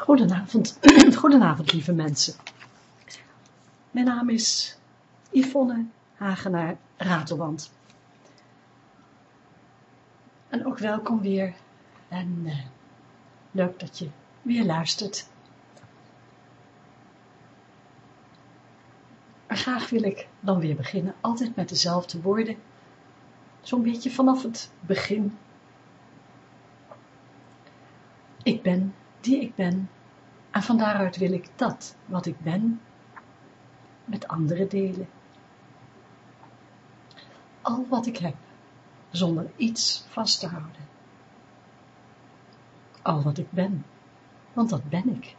Goedenavond, goedenavond lieve mensen. Mijn naam is Yvonne Hagenaar Ratelband. En ook welkom weer en uh, leuk dat je weer luistert. En graag wil ik dan weer beginnen, altijd met dezelfde woorden, zo'n beetje vanaf het begin. Ik ben die ik ben, en van daaruit wil ik dat wat ik ben met anderen delen. Al wat ik heb, zonder iets vast te houden. Al wat ik ben, want dat ben ik,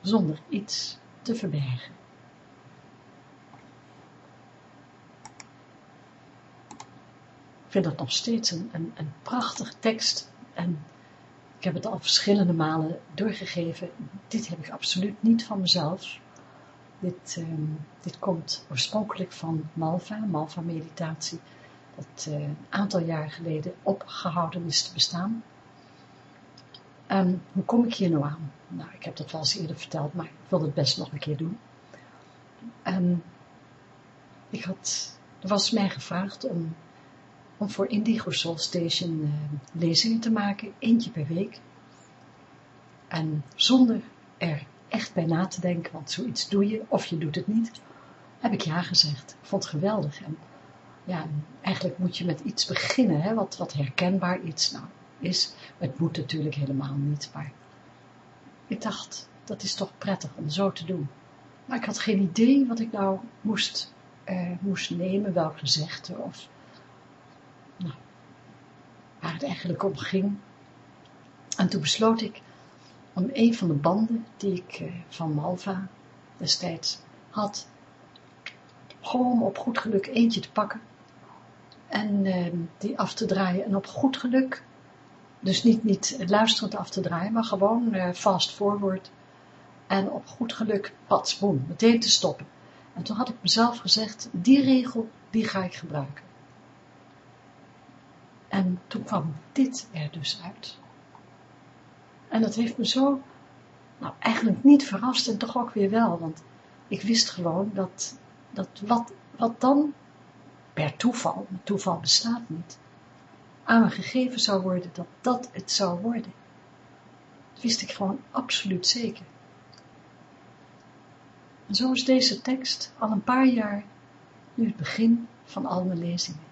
zonder iets te verbergen. Ik vind dat nog steeds een, een, een prachtige tekst en ik heb het al verschillende malen doorgegeven. Dit heb ik absoluut niet van mezelf. Dit, ehm, dit komt oorspronkelijk van Malva, Malva meditatie, dat een aantal jaar geleden opgehouden is te bestaan. En hoe kom ik hier nou aan? Nou, ik heb dat wel eens eerder verteld, maar ik wil het best nog een keer doen. En ik had, er was mij gevraagd om om voor Indigo Soul Station uh, lezingen te maken, eentje per week. En zonder er echt bij na te denken, want zoiets doe je, of je doet het niet, heb ik ja gezegd. Ik vond het geweldig. En ja, eigenlijk moet je met iets beginnen, hè, wat, wat herkenbaar iets nou is. Het moet natuurlijk helemaal niet, maar ik dacht, dat is toch prettig om zo te doen. Maar ik had geen idee wat ik nou moest, uh, moest nemen, welk gezegde of nou, waar het eigenlijk om ging. En toen besloot ik om een van de banden die ik eh, van Malva destijds had, gewoon op goed geluk eentje te pakken en ehm, die af te draaien en op goed geluk, dus niet, niet luisterend af te draaien, maar gewoon uh, fast forward en op goed geluk, patsboom, meteen te stoppen. En toen had ik mezelf gezegd, die regel, die ga ik gebruiken. En toen kwam dit er dus uit. En dat heeft me zo, nou eigenlijk niet verrast en toch ook weer wel, want ik wist gewoon dat, dat wat, wat dan per toeval, toeval bestaat niet, aan me gegeven zou worden, dat dat het zou worden. Dat wist ik gewoon absoluut zeker. En zo is deze tekst al een paar jaar nu het begin van al mijn lezingen.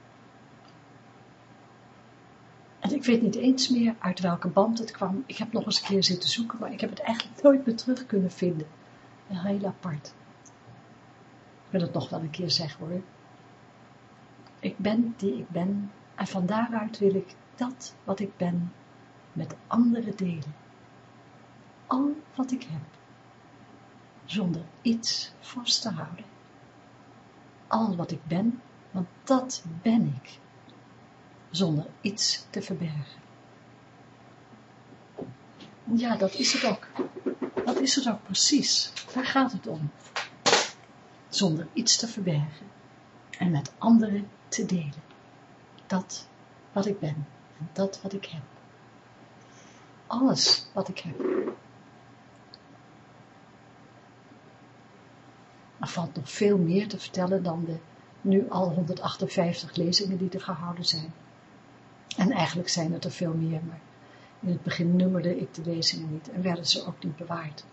En ik weet niet eens meer uit welke band het kwam. Ik heb nog eens een keer zitten zoeken, maar ik heb het eigenlijk nooit meer terug kunnen vinden. Heel apart. Ik wil het nog wel een keer zeggen hoor. Ik ben die ik ben en van daaruit wil ik dat wat ik ben met anderen delen. Al wat ik heb, zonder iets vast te houden. Al wat ik ben, want dat ben ik zonder iets te verbergen. Ja, dat is het ook. Dat is het ook precies. Daar gaat het om. Zonder iets te verbergen en met anderen te delen. Dat wat ik ben en dat wat ik heb. Alles wat ik heb. Er valt nog veel meer te vertellen dan de nu al 158 lezingen die er gehouden zijn. En eigenlijk zijn het er veel meer, maar in het begin nummerde ik de lezingen niet en werden ze ook niet bewaard.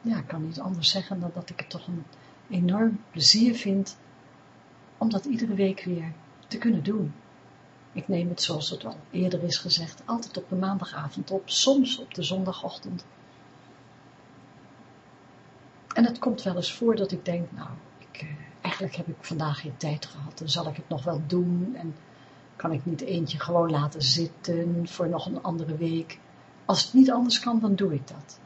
Ja, ik kan niet anders zeggen dan dat ik het toch een enorm plezier vind om dat iedere week weer te kunnen doen. Ik neem het, zoals het al eerder is gezegd, altijd op de maandagavond op, soms op de zondagochtend. En het komt wel eens voor dat ik denk, nou, ik, eh, eigenlijk heb ik vandaag geen tijd gehad en zal ik het nog wel doen en kan ik niet eentje gewoon laten zitten voor nog een andere week. Als het niet anders kan, dan doe ik dat.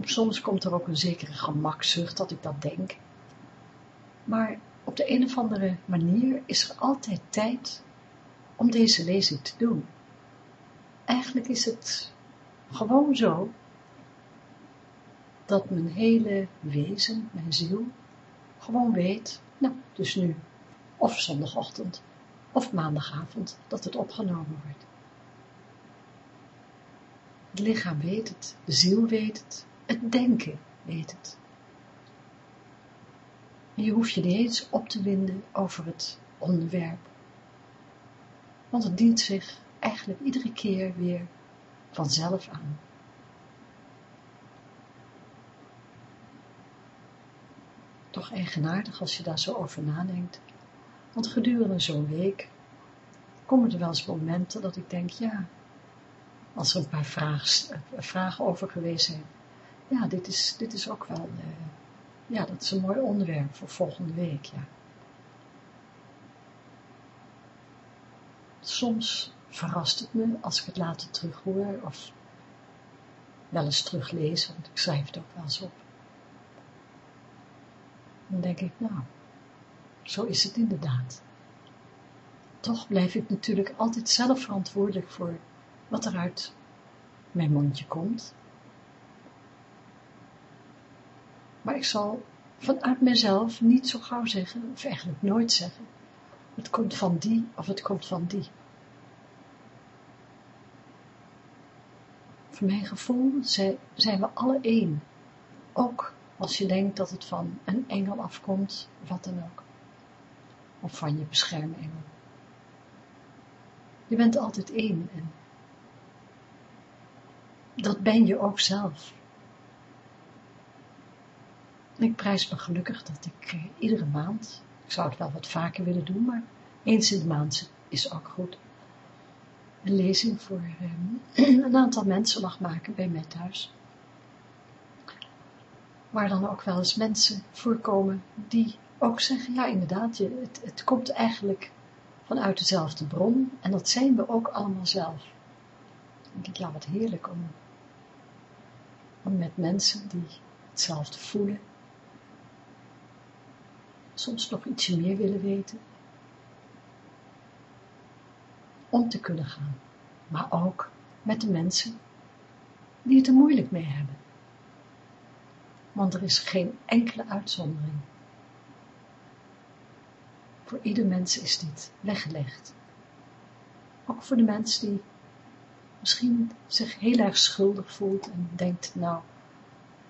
Soms komt er ook een zekere gemakzucht dat ik dat denk. Maar op de een of andere manier is er altijd tijd om deze lezing te doen. Eigenlijk is het gewoon zo dat mijn hele wezen, mijn ziel, gewoon weet, nou, dus nu, of zondagochtend, of maandagavond dat het opgenomen wordt. Het lichaam weet het, de ziel weet het, het denken weet het. En je hoeft je niet eens op te winden over het onderwerp. Want het dient zich eigenlijk iedere keer weer vanzelf aan. Toch eigenaardig als je daar zo over nadenkt. Want gedurende zo'n week komen er wel eens momenten dat ik denk, ja, als er een paar vragen, over geweest zijn, ja, dit is, dit is ook wel, uh, ja, dat is een mooi onderwerp voor volgende week, ja. Soms verrast het me als ik het later terughoor of wel eens teruglees, want ik schrijf het ook wel eens op. Dan denk ik, nou, zo is het inderdaad. Toch blijf ik natuurlijk altijd zelf verantwoordelijk voor wat er uit mijn mondje komt. Maar ik zal vanuit mezelf niet zo gauw zeggen, of eigenlijk nooit zeggen, het komt van die of het komt van die. Voor mijn gevoel zijn we alle één, ook als je denkt dat het van een engel afkomt, wat dan ook. Of van je beschermengel. Je bent altijd één en dat ben je ook zelf. Ik prijs me gelukkig dat ik eh, iedere maand, ik zou het wel wat vaker willen doen, maar eens in de maand is ook goed, een lezing voor eh, een aantal mensen mag maken bij mij thuis. Waar dan ook wel eens mensen voorkomen die ook zeggen, ja inderdaad, je, het, het komt eigenlijk vanuit dezelfde bron en dat zijn we ook allemaal zelf. Dan denk ik, ja wat heerlijk om, om met mensen die hetzelfde voelen, soms nog ietsje meer willen weten, om te kunnen gaan, maar ook met de mensen die het er moeilijk mee hebben. Want er is geen enkele uitzondering. Voor ieder mens is dit weggelegd. Ook voor de mens die misschien zich heel erg schuldig voelt en denkt, nou,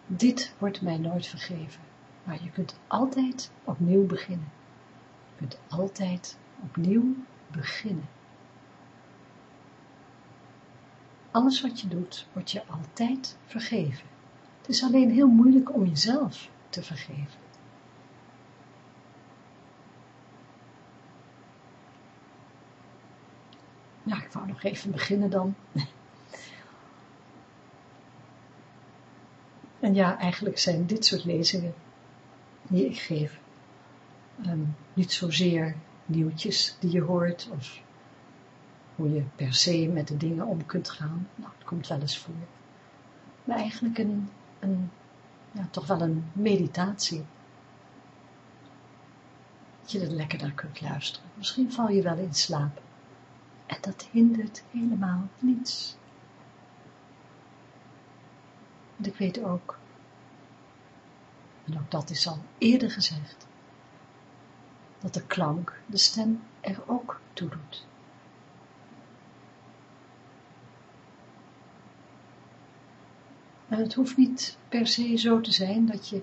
dit wordt mij nooit vergeven. Maar je kunt altijd opnieuw beginnen. Je kunt altijd opnieuw beginnen. Alles wat je doet, wordt je altijd vergeven. Het is alleen heel moeilijk om jezelf te vergeven. Ja, ik wou nog even beginnen dan. En ja, eigenlijk zijn dit soort lezingen die ik geef um, niet zozeer nieuwtjes die je hoort of hoe je per se met de dingen om kunt gaan. Nou, het komt wel eens voor. Maar eigenlijk een, ja, toch wel een meditatie. Dat je er lekker naar kunt luisteren. Misschien val je wel in slaap. En dat hindert helemaal niets. Want ik weet ook, en ook dat is al eerder gezegd, dat de klank, de stem, er ook toe doet. Het hoeft niet per se zo te zijn dat je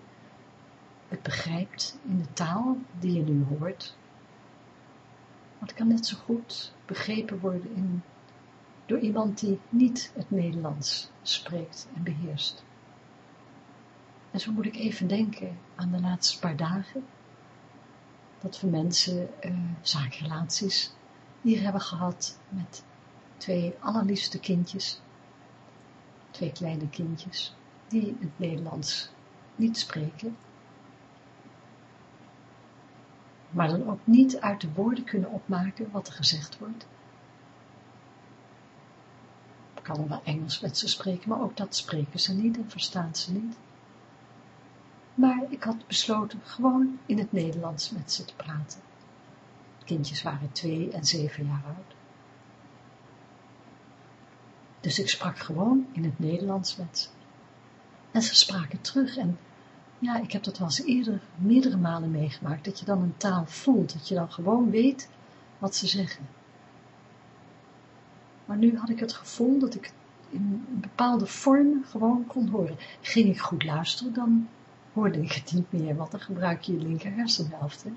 het begrijpt in de taal die je nu hoort. Maar het kan net zo goed begrepen worden in, door iemand die niet het Nederlands spreekt en beheerst. En zo moet ik even denken aan de laatste paar dagen, dat we mensen eh, zaakrelaties hier hebben gehad met twee allerliefste kindjes, twee kleine kindjes, die het Nederlands niet spreken, maar dan ook niet uit de woorden kunnen opmaken wat er gezegd wordt. Ik kan wel Engels met ze spreken, maar ook dat spreken ze niet en verstaan ze niet. Maar ik had besloten gewoon in het Nederlands met ze te praten. Kindjes waren twee en zeven jaar oud. Dus ik sprak gewoon in het Nederlands met ze. En ze spraken terug en ja, ik heb dat wel eens eerder meerdere malen meegemaakt, dat je dan een taal voelt, dat je dan gewoon weet wat ze zeggen. Maar nu had ik het gevoel dat ik in een bepaalde vorm gewoon kon horen. Ging ik goed luisteren, dan hoorde ik het niet meer, want dan gebruik je je linker hersenhelft. Hè?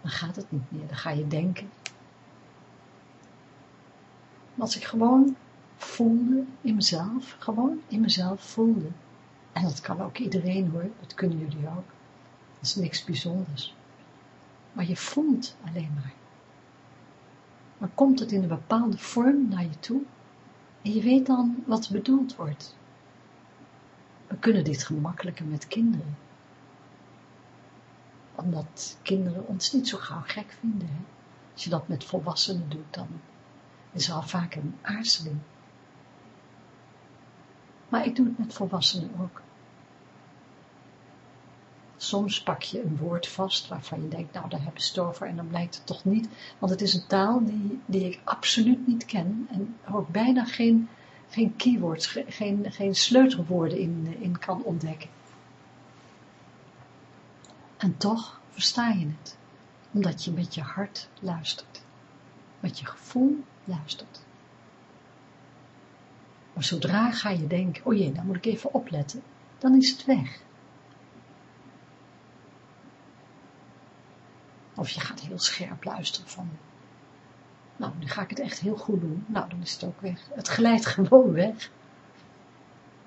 Dan gaat het niet meer, dan ga je denken. Als ik gewoon voelde in mezelf, gewoon in mezelf voelde. En dat kan ook iedereen hoor, dat kunnen jullie ook. Dat is niks bijzonders. Maar je voelt alleen maar. Maar komt het in een bepaalde vorm naar je toe en je weet dan wat bedoeld wordt. We kunnen dit gemakkelijker met kinderen. Omdat kinderen ons niet zo gauw gek vinden. Hè? Als je dat met volwassenen doet, dan is er al vaak een aarzeling. Maar ik doe het met volwassenen ook. Soms pak je een woord vast waarvan je denkt, nou daar hebben ze het over en dan blijkt het toch niet, want het is een taal die, die ik absoluut niet ken en ook bijna geen, geen keywords, geen, geen sleutelwoorden in, in kan ontdekken. En toch versta je het, omdat je met je hart luistert, met je gevoel luistert. Maar zodra ga je denken, oh jee, dan moet ik even opletten, dan is het weg. Of je gaat heel scherp luisteren van, nou, nu ga ik het echt heel goed doen. Nou, dan is het ook weg. Het glijdt gewoon weg.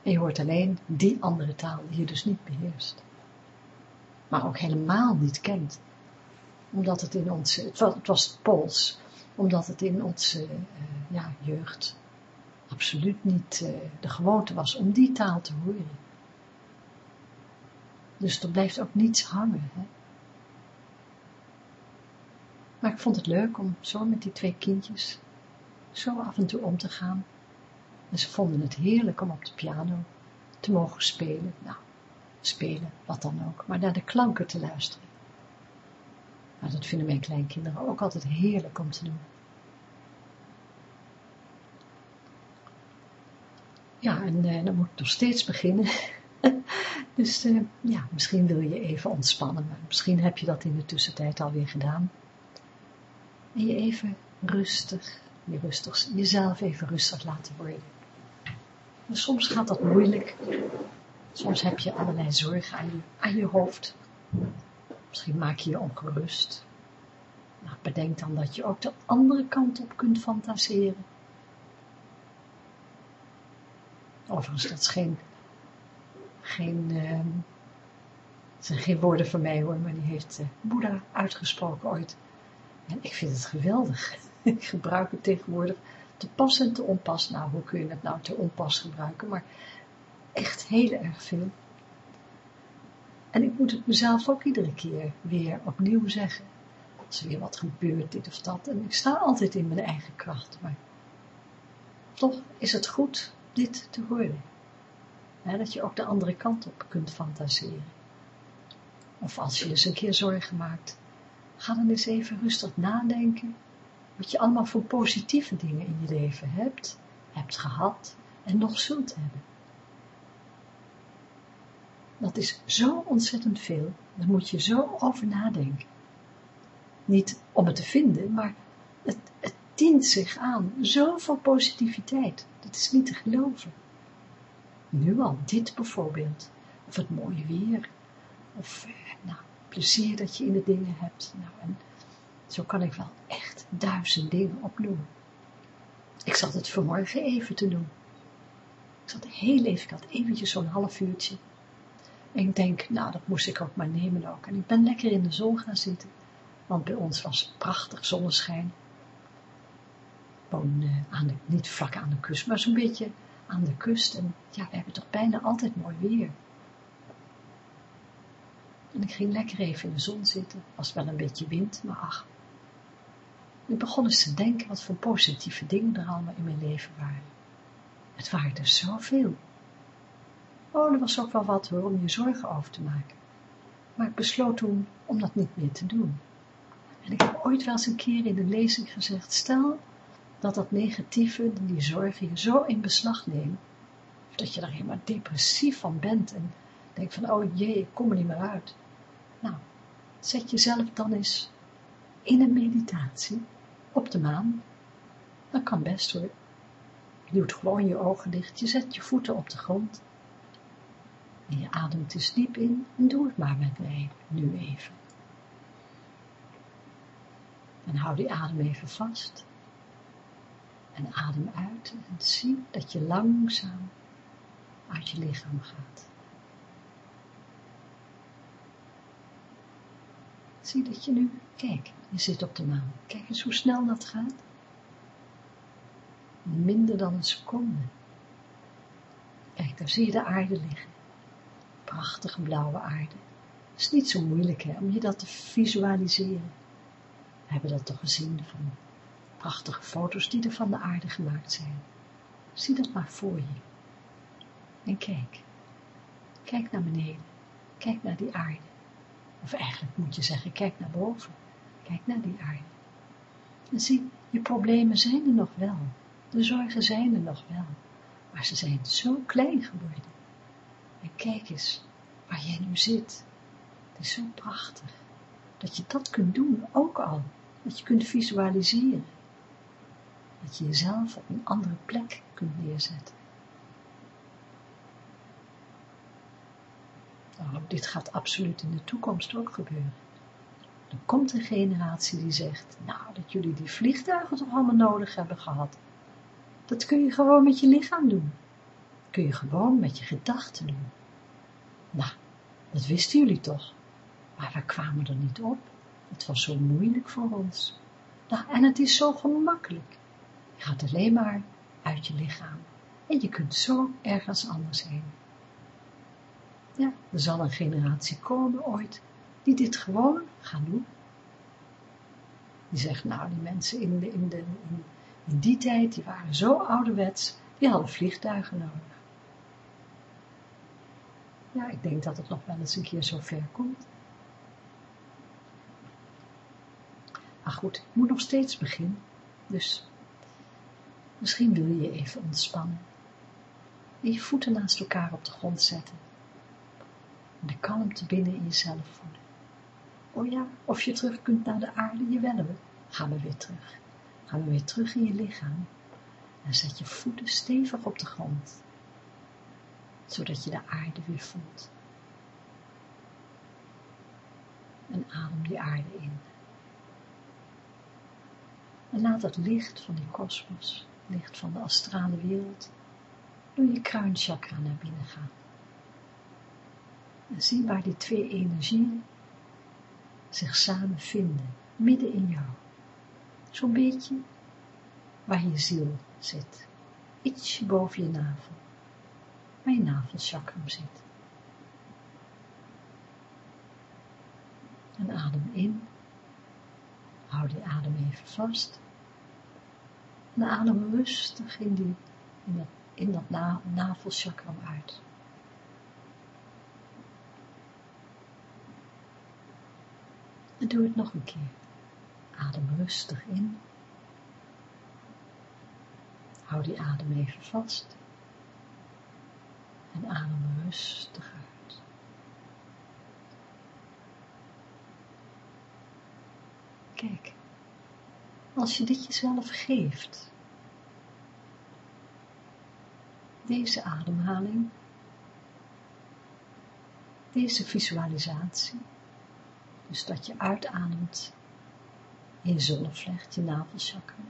En je hoort alleen die andere taal die je dus niet beheerst. Maar ook helemaal niet kent. Omdat het in onze, het was het, Pools, omdat het in onze uh, ja, jeugd absoluut niet uh, de gewoonte was om die taal te horen. Dus er blijft ook niets hangen. Hè? Maar ik vond het leuk om zo met die twee kindjes zo af en toe om te gaan. En ze vonden het heerlijk om op de piano te mogen spelen. Nou, spelen, wat dan ook, maar naar de klanken te luisteren. Maar dat vinden mijn kleinkinderen ook altijd heerlijk om te doen. Ja, en eh, dan moet ik nog steeds beginnen. dus eh, ja, misschien wil je even ontspannen, maar misschien heb je dat in de tussentijd alweer gedaan. En je even rustig, je rustig, jezelf even rustig laten worden. En soms gaat dat moeilijk. Soms heb je allerlei zorgen aan je, aan je hoofd. Misschien maak je je ongerust. Nou, bedenk dan dat je ook de andere kant op kunt fantaseren. Overigens, dat is geen, geen, uh, zijn geen woorden van mij hoor, maar die heeft uh, Boeddha uitgesproken ooit. En ik vind het geweldig. Ik gebruik het tegenwoordig te pas en te onpas. Nou, hoe kun je het nou te onpas gebruiken? Maar echt heel erg veel. En ik moet het mezelf ook iedere keer weer opnieuw zeggen. Als er weer wat gebeurt, dit of dat. En ik sta altijd in mijn eigen kracht. Maar toch is het goed dit te horen. dat je ook de andere kant op kunt fantaseren. Of als je eens een keer zorgen maakt, ga dan eens even rustig nadenken wat je allemaal voor positieve dingen in je leven hebt, hebt gehad en nog zult hebben. Dat is zo ontzettend veel, daar moet je zo over nadenken. Niet om het te vinden, maar het, het dient zich aan, zoveel positiviteit, dat is niet te geloven. Nu al, dit bijvoorbeeld, of het mooie weer, of eh, nou, plezier dat je in de dingen hebt. Nou, en zo kan ik wel echt duizend dingen opnoemen. Ik zat het vanmorgen even te doen. Ik zat heel even, ik had eventjes zo'n half uurtje. En ik denk, nou, dat moest ik ook maar nemen ook. En ik ben lekker in de zon gaan zitten. Want bij ons was prachtig zonneschijn. Gewoon uh, aan de, niet vlak aan de kust, maar zo'n beetje aan de kust. En ja, we hebben toch bijna altijd mooi weer. En ik ging lekker even in de zon zitten. Was wel een beetje wind, maar ach. Ik begon eens te denken wat voor positieve dingen er allemaal in mijn leven waren. Het waren er zoveel. Oh, er was ook wel wat hoor, om je zorgen over te maken. Maar ik besloot toen om dat niet meer te doen. En ik heb ooit wel eens een keer in de lezing gezegd, stel dat dat negatieve, die zorgen je zo in beslag neemt, dat je er helemaal depressief van bent en denkt van, oh jee, ik kom er niet meer uit. Nou, zet jezelf dan eens in een meditatie op de maan. Dat kan best hoor. Je doet gewoon je ogen dicht, je zet je voeten op de grond. En je ademt eens diep in en doe het maar met mij nu even. En hou die adem even vast. En adem uit en zie dat je langzaam uit je lichaam gaat. Zie dat je nu, kijk, je zit op de maan. Kijk eens hoe snel dat gaat. Minder dan een seconde. Kijk, daar zie je de aarde liggen. Prachtige blauwe aarde. Het is niet zo moeilijk hè, om je dat te visualiseren. We hebben dat toch gezien van prachtige foto's die er van de aarde gemaakt zijn. Zie dat maar voor je. En kijk. Kijk naar beneden. Kijk naar die aarde. Of eigenlijk moet je zeggen, kijk naar boven. Kijk naar die aarde. En zie, je problemen zijn er nog wel. De zorgen zijn er nog wel. Maar ze zijn zo klein geworden. En kijk eens waar jij nu zit. Het is zo prachtig. Dat je dat kunt doen, ook al. Dat je kunt visualiseren. Dat je jezelf op een andere plek kunt neerzetten. Nou, dit gaat absoluut in de toekomst ook gebeuren. Er komt een generatie die zegt, nou, dat jullie die vliegtuigen toch allemaal nodig hebben gehad. Dat kun je gewoon met je lichaam doen. Dat kun je gewoon met je gedachten doen. Nou, dat wisten jullie toch. Maar we kwamen er niet op. Het was zo moeilijk voor ons. Nou, en het is zo gemakkelijk. Gaat alleen maar uit je lichaam. En je kunt zo ergens anders heen. Ja, er zal een generatie komen ooit, die dit gewoon gaan doen. Die zegt, nou, die mensen in, de, in, de, in, in die tijd, die waren zo ouderwets, die hadden vliegtuigen nodig. Ja, ik denk dat het nog wel eens een keer zo ver komt. Maar goed, ik moet nog steeds beginnen. Dus misschien wil je je even ontspannen. En je voeten naast elkaar op de grond zetten en de kalmte binnen in jezelf voelen. Oh ja, of je terug kunt naar de aarde, je willen we. Gaan we weer terug. Gaan we weer terug in je lichaam. En zet je voeten stevig op de grond. Zodat je de aarde weer voelt. En adem die aarde in. En laat het licht van die kosmos, licht van de astrale wereld, door je kruinchakra naar binnen gaan. En zie waar die twee energieën zich samen vinden, midden in jou. Zo'n beetje waar je ziel zit, ietsje boven je navel, waar je navelchakram zit. En adem in, hou die adem even vast, en adem rustig in, die, in dat, in dat navelchakram uit. En doe het nog een keer. Adem rustig in. Hou die adem even vast. En adem rustig uit. Kijk, als je dit jezelf geeft, deze ademhaling, deze visualisatie, dus dat je uitademt in je zonnevlecht, je navelchakra.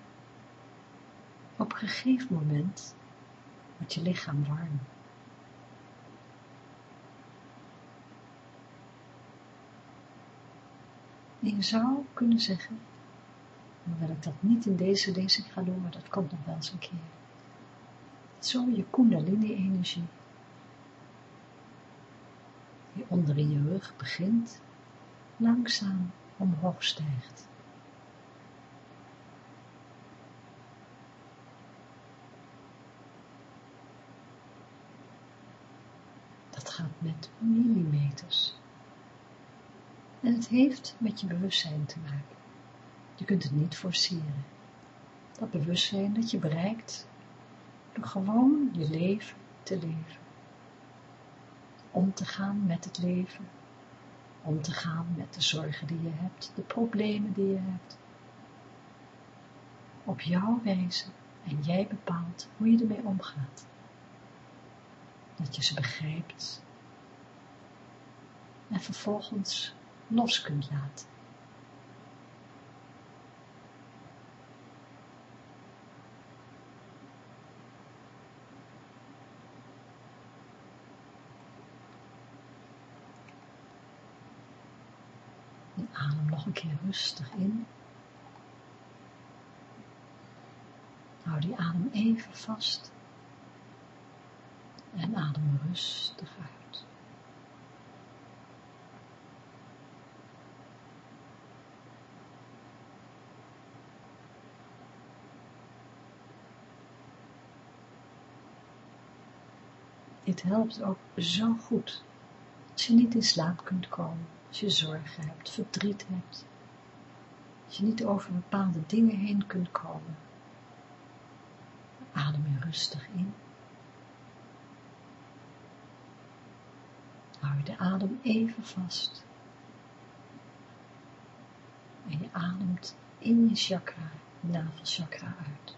Op een gegeven moment wordt je lichaam warm. En je zou kunnen zeggen, hoewel ik dat niet in deze lezing ga doen, maar dat komt nog wel eens een keer. Zo je kundalini-energie, die onder in je rug begint langzaam omhoog stijgt. Dat gaat met millimeters. En het heeft met je bewustzijn te maken. Je kunt het niet forceren. Dat bewustzijn dat je bereikt door gewoon je leven te leven. Om te gaan met het leven om te gaan met de zorgen die je hebt, de problemen die je hebt. Op jouw wijze en jij bepaalt hoe je ermee omgaat. Dat je ze begrijpt en vervolgens los kunt laten. adem nog een keer rustig in. Hou die adem even vast. En adem rustig uit. Dit helpt ook zo goed als je niet in slaap kunt komen als je zorgen hebt, verdriet hebt, als je niet over bepaalde dingen heen kunt komen. Adem je rustig in. Hou je de adem even vast. En je ademt in je chakra, navelchakra uit.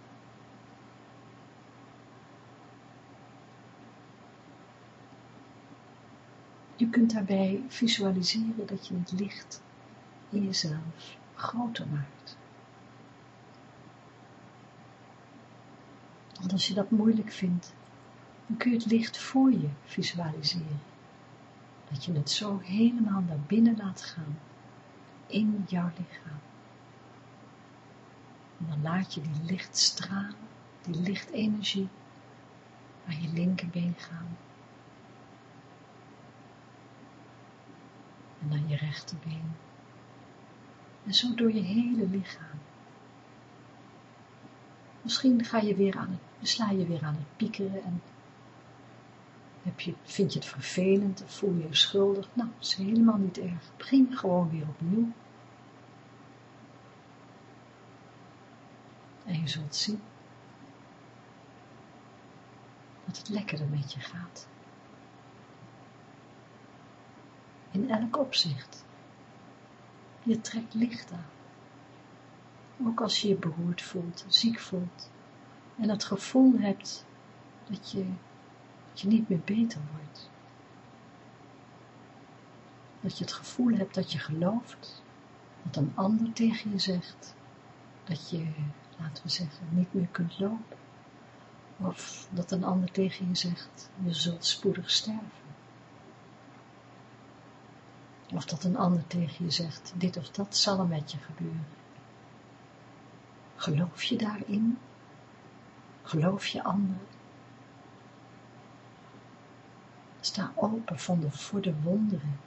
Je kunt daarbij visualiseren dat je het licht in jezelf groter maakt. Want als je dat moeilijk vindt, dan kun je het licht voor je visualiseren. Dat je het zo helemaal naar binnen laat gaan, in jouw lichaam. En dan laat je die lichtstralen, die lichtenergie, naar je linkerbeen gaan, en dan je rechterbeen. En zo door je hele lichaam. Misschien ga je weer aan het, sla je weer aan het piekeren en heb je, vind je het vervelend of voel je je schuldig. Nou, dat is helemaal niet erg. Begin gewoon weer opnieuw. En je zult zien dat het lekkerder met je gaat. In elk opzicht. Je trekt licht aan. Ook als je je beroerd voelt, ziek voelt en het gevoel hebt dat je, dat je niet meer beter wordt. Dat je het gevoel hebt dat je gelooft, dat een ander tegen je zegt, dat je, laten we zeggen, niet meer kunt lopen. Of dat een ander tegen je zegt, je zult spoedig sterven. Of dat een ander tegen je zegt, dit of dat zal er met je gebeuren. Geloof je daarin? Geloof je anderen? Sta open voor de, voor de wonderen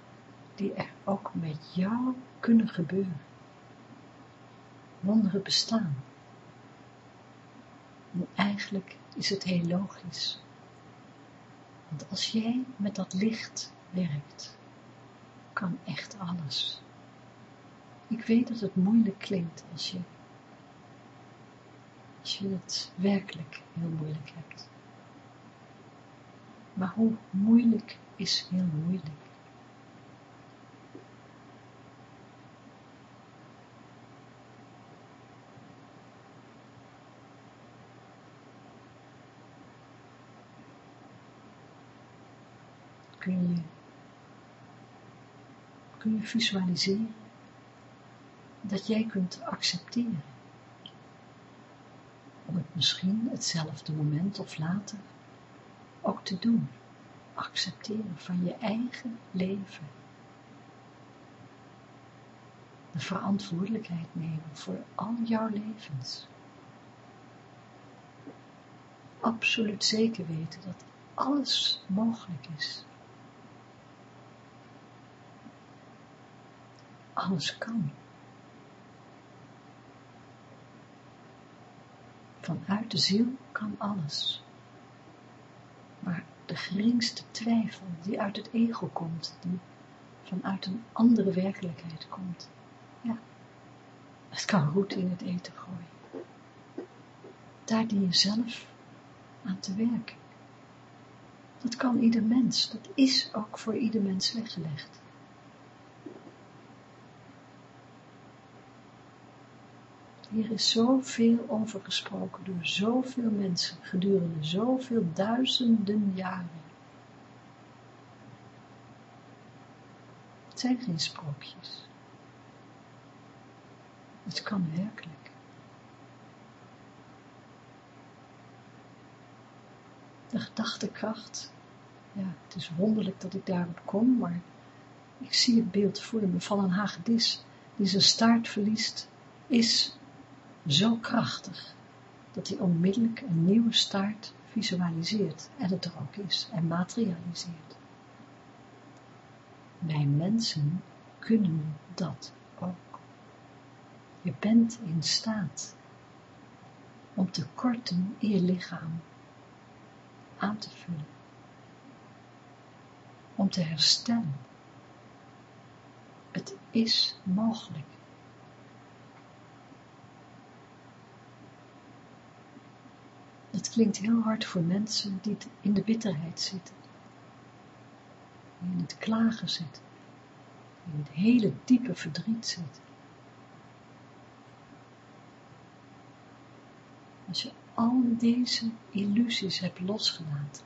die er ook met jou kunnen gebeuren. Wonderen bestaan. En eigenlijk is het heel logisch. Want als jij met dat licht werkt, kan echt alles. Ik weet dat het moeilijk klinkt als je, als je het werkelijk heel moeilijk hebt. Maar hoe moeilijk is heel moeilijk? Kun je kun je visualiseren dat jij kunt accepteren. Om het misschien hetzelfde moment of later ook te doen. Accepteren van je eigen leven. De verantwoordelijkheid nemen voor al jouw levens. Absoluut zeker weten dat alles mogelijk is. Alles kan. Vanuit de ziel kan alles. Maar de geringste twijfel die uit het ego komt, die vanuit een andere werkelijkheid komt, ja, het kan goed in het eten gooien. Daar die je zelf aan te werken. Dat kan ieder mens, dat is ook voor ieder mens weggelegd. Hier is zoveel over gesproken door zoveel mensen gedurende zoveel duizenden jaren. Het zijn geen sprookjes. Het kan werkelijk. De gedachtekracht, ja, het is wonderlijk dat ik daarop kom, maar ik zie het beeld voor me van een hagedis die zijn staart verliest, is zo krachtig, dat hij onmiddellijk een nieuwe staart visualiseert en het er ook is en materialiseert. Wij mensen kunnen dat ook. Je bent in staat om tekorten in je lichaam aan te vullen, om te herstellen. Het is mogelijk. Het klinkt heel hard voor mensen die in de bitterheid zitten, die in het klagen zitten, die in het hele diepe verdriet zitten. Als je al deze illusies hebt losgelaten,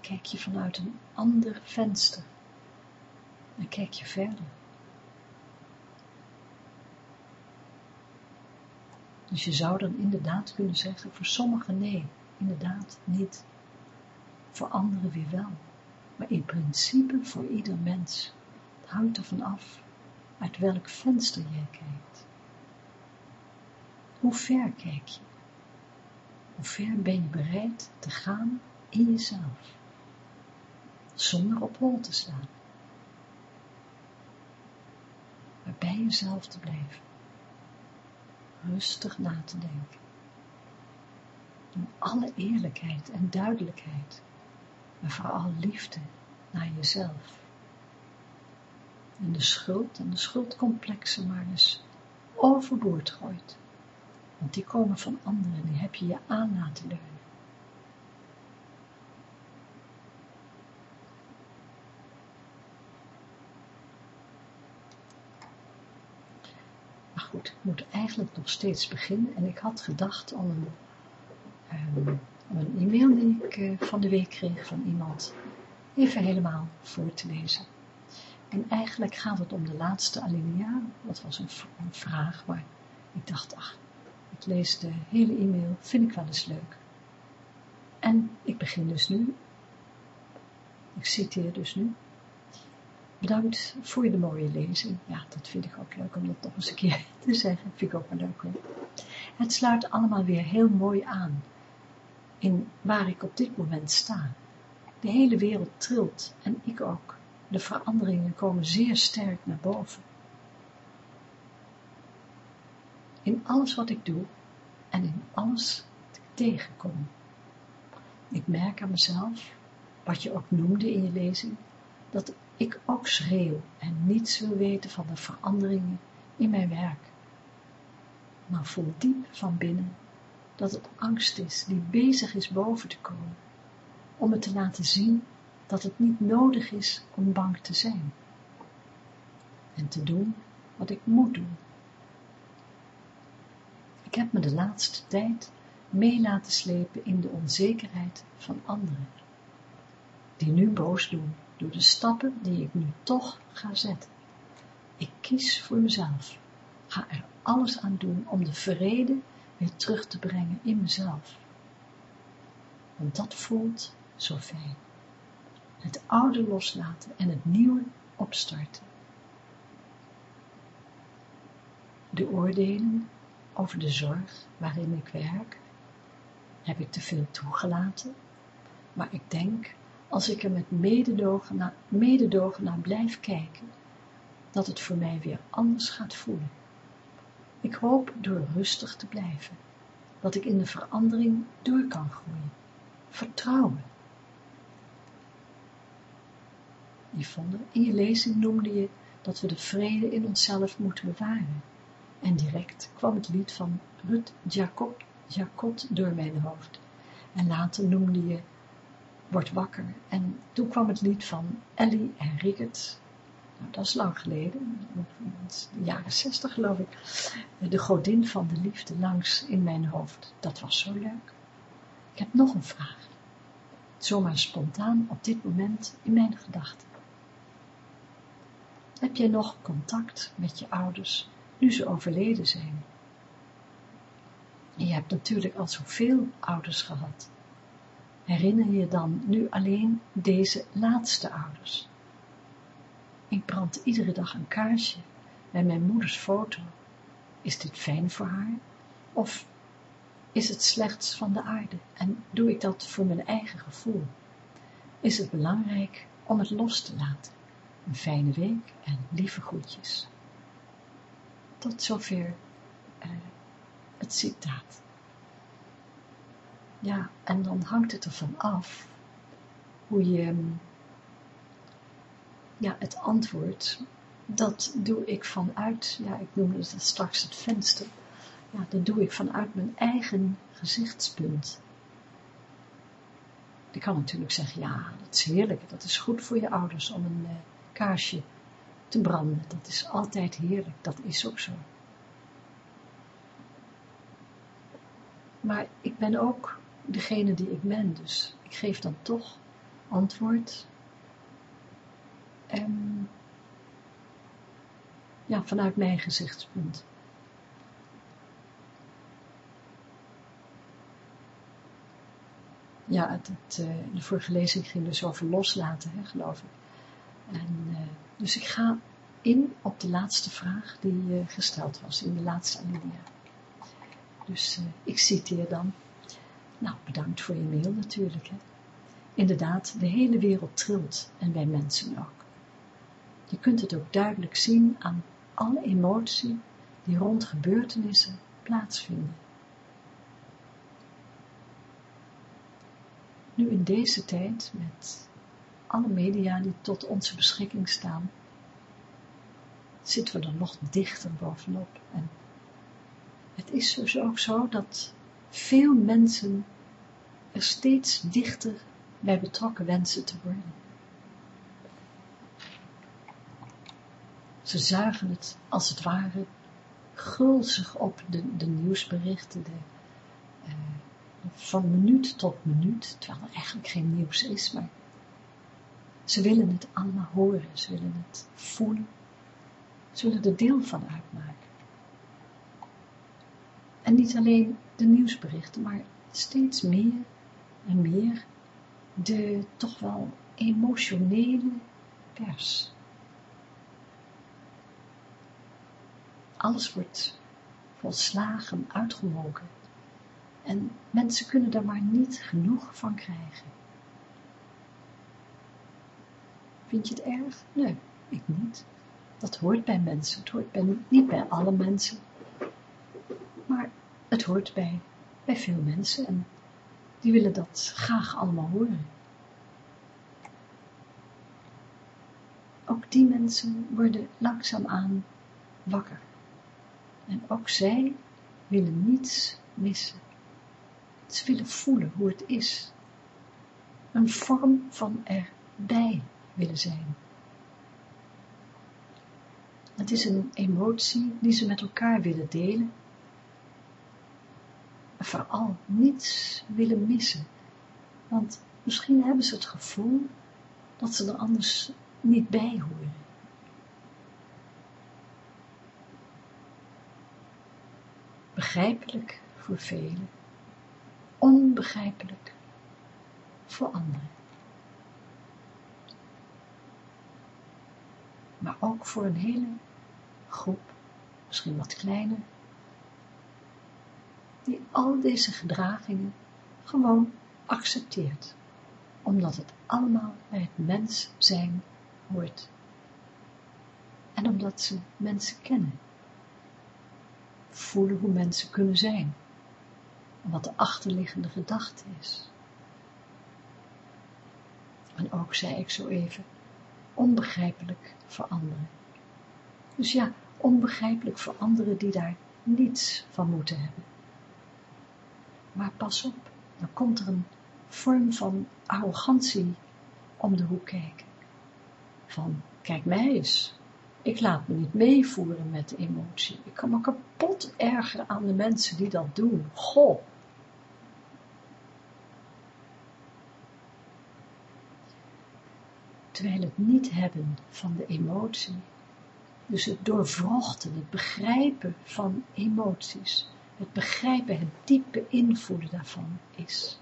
kijk je vanuit een ander venster en kijk je verder. Dus je zou dan inderdaad kunnen zeggen, voor sommigen nee, inderdaad niet. Voor anderen weer wel. Maar in principe voor ieder mens. Het hangt ervan af uit welk venster jij kijkt. Hoe ver kijk je? Hoe ver ben je bereid te gaan in jezelf? Zonder op hol te slaan. Maar bij jezelf te blijven rustig na te denken. In alle eerlijkheid en duidelijkheid, maar vooral liefde naar jezelf. En de schuld en de schuldcomplexen maar eens overboord gooit. Want die komen van anderen, die heb je je aan laten leunen. Goed, ik moet eigenlijk nog steeds beginnen. En ik had gedacht om een, um, een e-mail die ik uh, van de week kreeg van iemand even helemaal voor te lezen. En eigenlijk gaat het om de laatste alinea. Dat was een, een vraag, maar ik dacht, ach, ik lees de hele e-mail, vind ik wel eens leuk. En ik begin dus nu. Ik citeer dus nu. Bedankt voor de mooie lezing. Ja, dat vind ik ook leuk om dat nog eens een keer te zeggen. Vind ik ook wel leuk hoor. Het sluit allemaal weer heel mooi aan in waar ik op dit moment sta. De hele wereld trilt en ik ook. De veranderingen komen zeer sterk naar boven. In alles wat ik doe en in alles wat ik tegenkom. Ik merk aan mezelf, wat je ook noemde in je lezing, dat ik ook schreeuw en niets wil weten van de veranderingen in mijn werk. Maar voel diep van binnen dat het angst is die bezig is boven te komen, om me te laten zien dat het niet nodig is om bang te zijn en te doen wat ik moet doen. Ik heb me de laatste tijd mee laten slepen in de onzekerheid van anderen, die nu boos doen door de stappen die ik nu toch ga zetten. Ik kies voor mezelf, ga er alles aan doen om de vrede weer terug te brengen in mezelf. Want dat voelt zo fijn. Het oude loslaten en het nieuwe opstarten. De oordelen over de zorg waarin ik werk, heb ik te veel toegelaten, maar ik denk als ik er met mededogen naar, mededogen naar blijf kijken, dat het voor mij weer anders gaat voelen. Ik hoop door rustig te blijven, dat ik in de verandering door kan groeien. Vertrouwen. Yvonne, in je lezing noemde je dat we de vrede in onszelf moeten bewaren. En direct kwam het lied van Rut Jacob, Jacot door mijn hoofd. En later noemde je Word wakker. En toen kwam het lied van Ellie en Rickert. nou dat is lang geleden, de jaren zestig geloof ik, de godin van de liefde langs in mijn hoofd. Dat was zo leuk. Ik heb nog een vraag. Zomaar spontaan op dit moment in mijn gedachten. Heb jij nog contact met je ouders nu ze overleden zijn? je hebt natuurlijk al zoveel ouders gehad. Herinner je dan nu alleen deze laatste ouders? Ik brand iedere dag een kaarsje bij mijn moeders foto. Is dit fijn voor haar? Of is het slechts van de aarde en doe ik dat voor mijn eigen gevoel? Is het belangrijk om het los te laten? Een fijne week en lieve groetjes. Tot zover uh, het citaat. Ja, en dan hangt het ervan af hoe je ja, het antwoord, dat doe ik vanuit, ja, ik noemde het straks het venster, ja, dat doe ik vanuit mijn eigen gezichtspunt. Ik kan natuurlijk zeggen, ja, dat is heerlijk, dat is goed voor je ouders om een uh, kaarsje te branden. Dat is altijd heerlijk, dat is ook zo. Maar ik ben ook degene die ik ben, dus ik geef dan toch antwoord. En ja, vanuit mijn gezichtspunt. Ja, het, uh, de vorige lezing ging dus over loslaten, hè, geloof ik. En, uh, dus ik ga in op de laatste vraag die uh, gesteld was, in de laatste alinea. Dus ik citeer dan. Nou, bedankt voor je mail natuurlijk. Hè. Inderdaad, de hele wereld trilt en wij mensen ook. Je kunt het ook duidelijk zien aan alle emotie die rond gebeurtenissen plaatsvinden. Nu in deze tijd, met alle media die tot onze beschikking staan, zitten we er nog dichter bovenop. En het is dus ook zo dat veel mensen er steeds dichter bij betrokken wensen te worden. Ze zuigen het, als het ware, gulzig op de, de nieuwsberichten, de, uh, van minuut tot minuut, terwijl er eigenlijk geen nieuws is, maar ze willen het allemaal horen, ze willen het voelen, ze willen er deel van uitmaken. En niet alleen de nieuwsberichten, maar steeds meer en meer de toch wel emotionele pers. Alles wordt volslagen uitgewogen en mensen kunnen daar maar niet genoeg van krijgen. Vind je het erg? Nee, ik niet. Dat hoort bij mensen. Het hoort bij, niet bij alle mensen. Het hoort bij, bij veel mensen en die willen dat graag allemaal horen. Ook die mensen worden langzaamaan wakker. En ook zij willen niets missen. Ze willen voelen hoe het is. Een vorm van erbij willen zijn. Het is een emotie die ze met elkaar willen delen vooral niets willen missen. Want misschien hebben ze het gevoel dat ze er anders niet bij horen. Begrijpelijk voor velen, onbegrijpelijk voor anderen. Maar ook voor een hele groep, misschien wat kleiner, die al deze gedragingen gewoon accepteert, omdat het allemaal bij het mens zijn hoort. En omdat ze mensen kennen, voelen hoe mensen kunnen zijn en wat de achterliggende gedachte is. En ook zei ik zo even, onbegrijpelijk voor anderen. Dus ja, onbegrijpelijk voor anderen die daar niets van moeten hebben. Maar pas op, dan komt er een vorm van arrogantie om de hoek kijken. Van, Kijk mij eens. Ik laat me niet meevoeren met de emotie. Ik kan me kapot ergeren aan de mensen die dat doen. Goh. Terwijl het niet hebben van de emotie, dus het doorvrochten, het begrijpen van emoties, het begrijpen, het diepe invoelen daarvan is,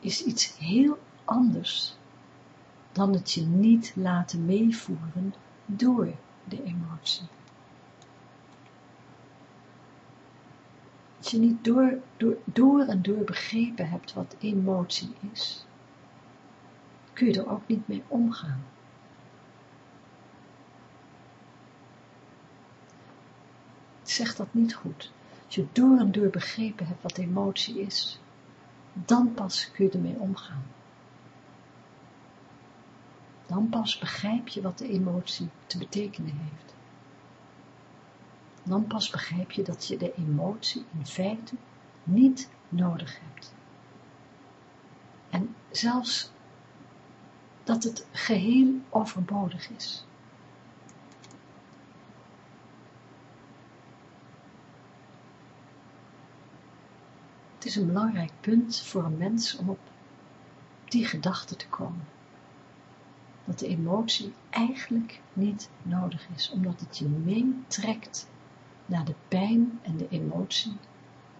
is iets heel anders dan het je niet laten meevoeren door de emotie. Als je niet door, door, door en door begrepen hebt wat emotie is, kun je er ook niet mee omgaan. zeg dat niet goed. Als je door en door begrepen hebt wat emotie is, dan pas kun je ermee omgaan. Dan pas begrijp je wat de emotie te betekenen heeft. Dan pas begrijp je dat je de emotie in feite niet nodig hebt. En zelfs dat het geheel overbodig is. Het is een belangrijk punt voor een mens om op die gedachte te komen. Dat de emotie eigenlijk niet nodig is, omdat het je meetrekt naar de pijn en de emotie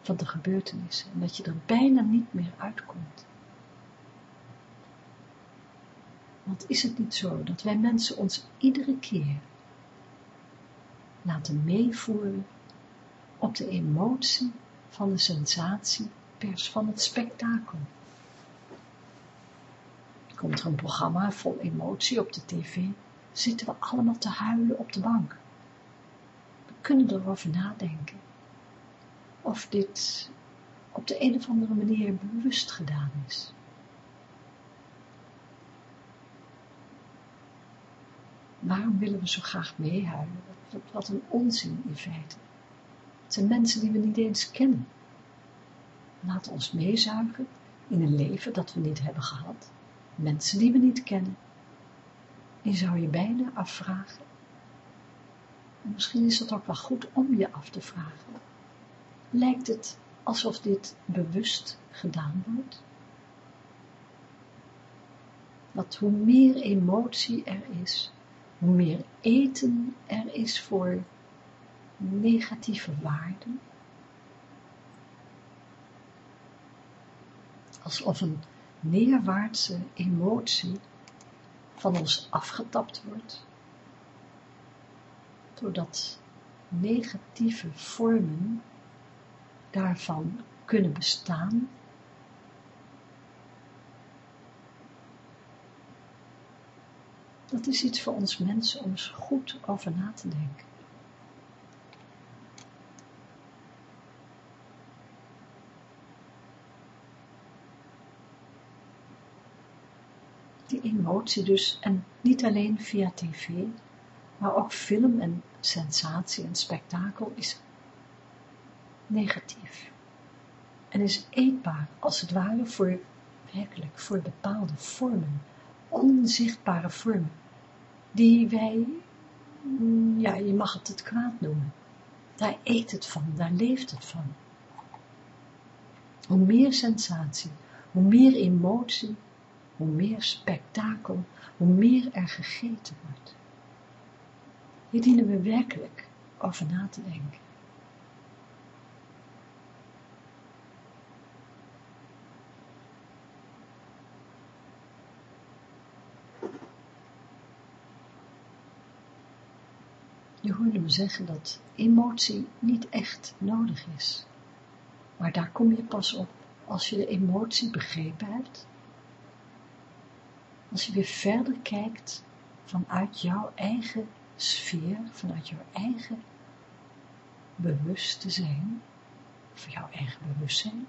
van de gebeurtenissen. En dat je er bijna niet meer uitkomt. Want is het niet zo dat wij mensen ons iedere keer laten meevoeren op de emotie van de sensatie pers van het spektakel. Komt er een programma vol emotie op de tv, zitten we allemaal te huilen op de bank. We kunnen erover nadenken of dit op de een of andere manier bewust gedaan is. Waarom willen we zo graag meehuilen? Wat, wat een onzin in feite. Het zijn mensen die we niet eens kennen. Laten ons meezuigen in een leven dat we niet hebben gehad. Mensen die we niet kennen. En zou je bijna afvragen. En misschien is het ook wel goed om je af te vragen. Lijkt het alsof dit bewust gedaan wordt? Dat hoe meer emotie er is, hoe meer eten er is voor negatieve waarden, alsof een neerwaartse emotie van ons afgetapt wordt, doordat negatieve vormen daarvan kunnen bestaan, dat is iets voor ons mensen om eens goed over na te denken. Die emotie dus, en niet alleen via tv, maar ook film en sensatie en spektakel is negatief. En is eetbaar, als het ware, voor, werkelijk, voor bepaalde vormen, onzichtbare vormen, die wij, mm, ja, je mag het het kwaad noemen. Daar eet het van, daar leeft het van. Hoe meer sensatie, hoe meer emotie, hoe meer spektakel, hoe meer er gegeten wordt. Hier dienen we werkelijk over na te denken. Je hoorde me zeggen dat emotie niet echt nodig is. Maar daar kom je pas op als je de emotie begrepen hebt als je weer verder kijkt vanuit jouw eigen sfeer, vanuit jouw eigen bewuste zijn, of jouw eigen bewustzijn,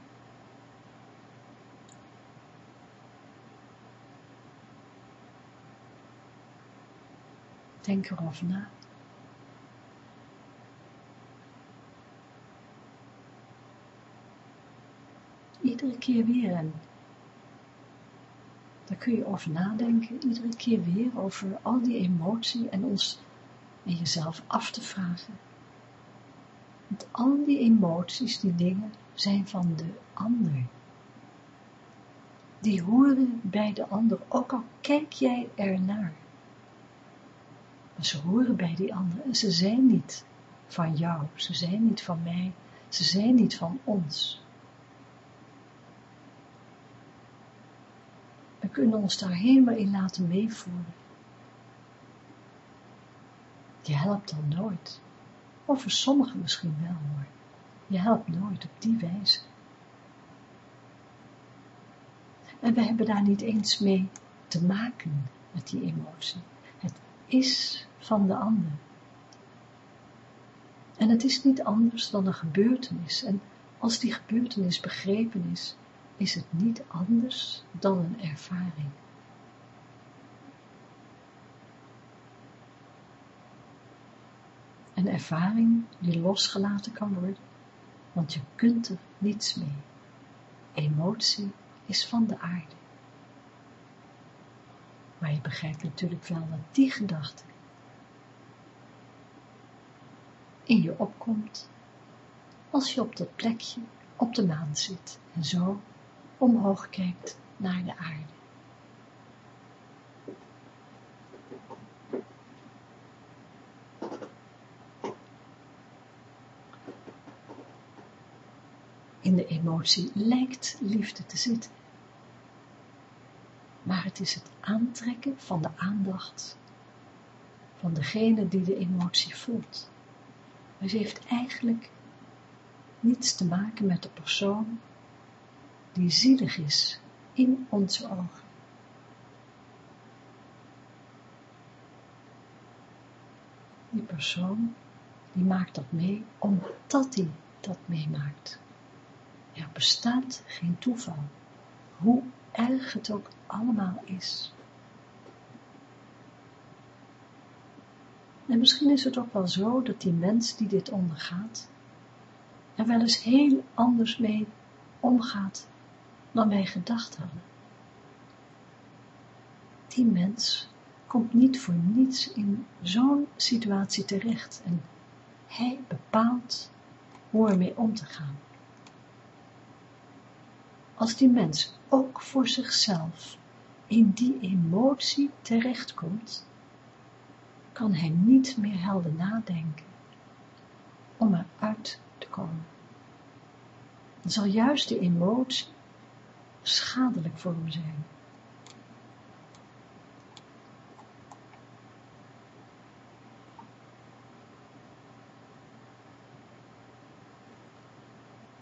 Denk erover na. Iedere keer weer en Daar kun je over nadenken, iedere keer weer, over al die emotie en ons en jezelf af te vragen. Want al die emoties, die dingen, zijn van de ander. Die horen bij de ander, ook al kijk jij ernaar. Maar ze horen bij die ander en ze zijn niet van jou, ze zijn niet van mij, ze zijn niet van ons. Kunnen ons daar helemaal in laten meevoeren. Je helpt dan nooit. Of voor sommigen misschien wel hoor. Je helpt nooit op die wijze. En we hebben daar niet eens mee te maken met die emotie. Het is van de ander. En het is niet anders dan een gebeurtenis. En als die gebeurtenis begrepen is, is het niet anders dan een ervaring. Een ervaring die losgelaten kan worden, want je kunt er niets mee. Emotie is van de aarde. Maar je begrijpt natuurlijk wel dat die gedachte in je opkomt als je op dat plekje op de maan zit en zo omhoog kijkt naar de aarde. In de emotie lijkt liefde te zitten. Maar het is het aantrekken van de aandacht van degene die de emotie voelt. Dus heeft eigenlijk niets te maken met de persoon die zielig is in onze ogen. Die persoon, die maakt dat mee omdat hij dat meemaakt. Er bestaat geen toeval, hoe erg het ook allemaal is. En misschien is het ook wel zo dat die mens die dit ondergaat, er wel eens heel anders mee omgaat dan wij gedacht hadden. Die mens komt niet voor niets in zo'n situatie terecht en hij bepaalt hoe ermee om te gaan. Als die mens ook voor zichzelf in die emotie terechtkomt, kan hij niet meer helder nadenken om eruit te komen. Dan zal juist de emotie schadelijk voor hem zijn.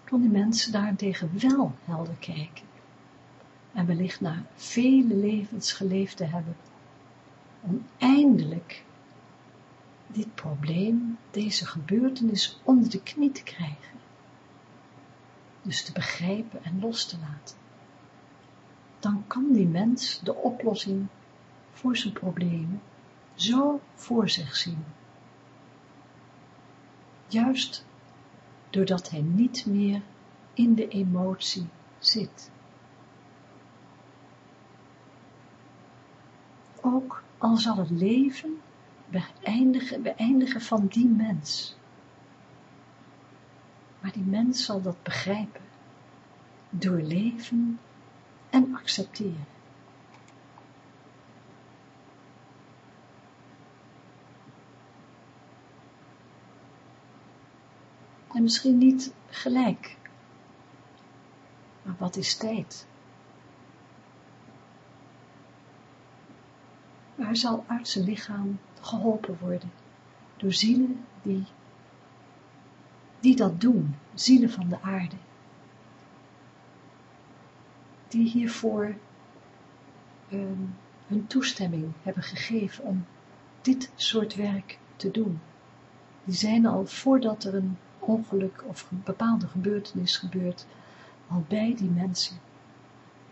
Kon die mensen daarentegen wel helder kijken en wellicht na vele levens geleefd te hebben, om eindelijk dit probleem, deze gebeurtenis onder de knie te krijgen. Dus te begrijpen en los te laten dan kan die mens de oplossing voor zijn problemen zo voor zich zien. Juist doordat hij niet meer in de emotie zit. Ook al zal het leven beëindigen, beëindigen van die mens. Maar die mens zal dat begrijpen, doorleven en accepteren. En misschien niet gelijk. Maar wat is tijd? Hij zal uit zijn lichaam geholpen worden door zielen die, die dat doen, zielen van de aarde die hiervoor ehm, hun toestemming hebben gegeven om dit soort werk te doen. Die zijn al voordat er een ongeluk of een bepaalde gebeurtenis gebeurt, al bij die mensen,